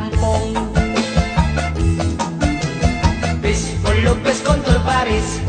tampón. Ves con López con Torbares.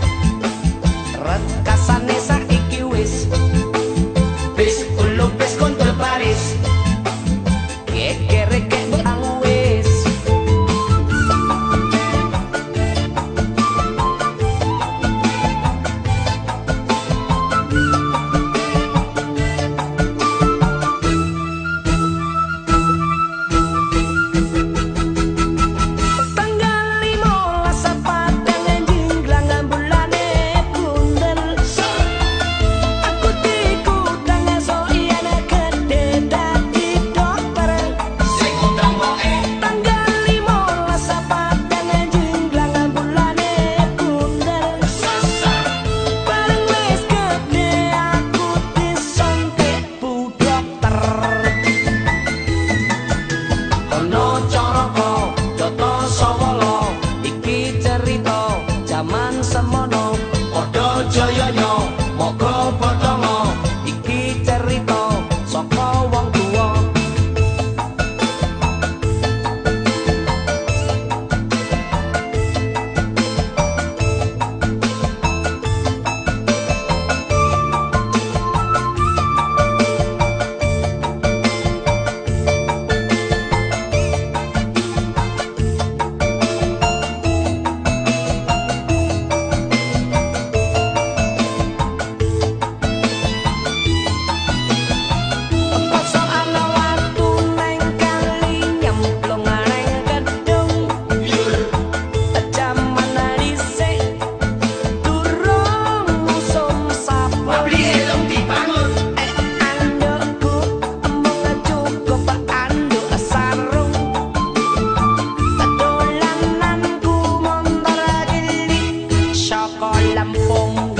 colampón.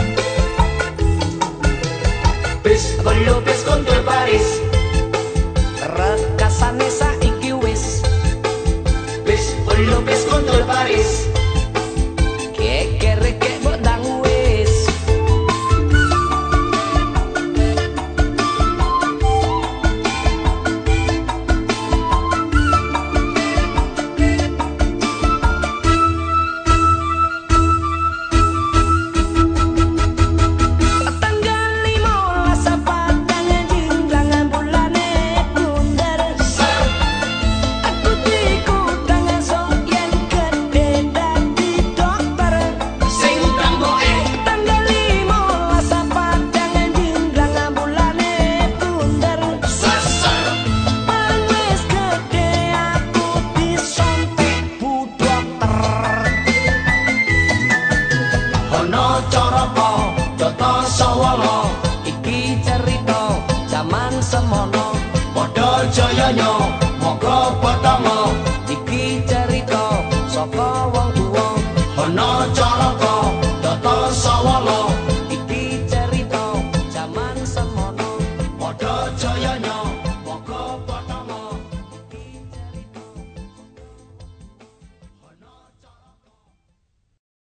Pes con López con Pares, Racasanes 照样。用